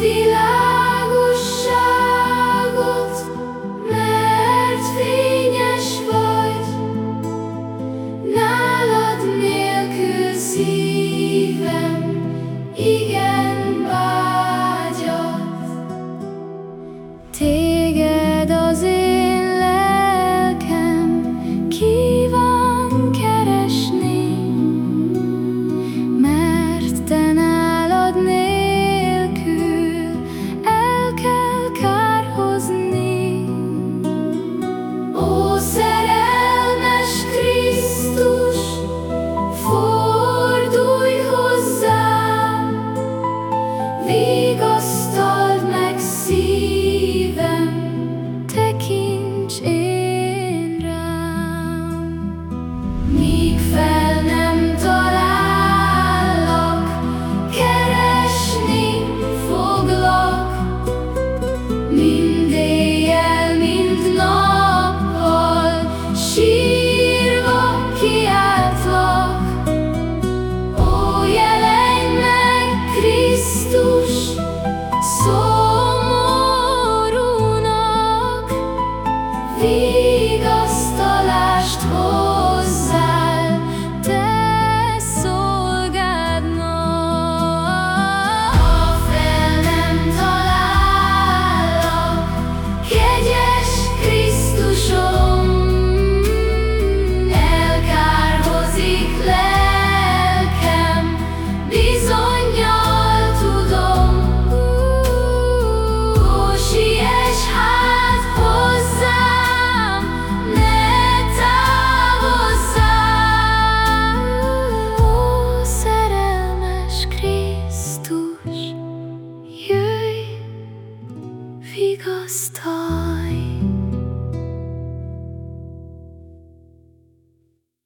feel vigasztald vigasztalást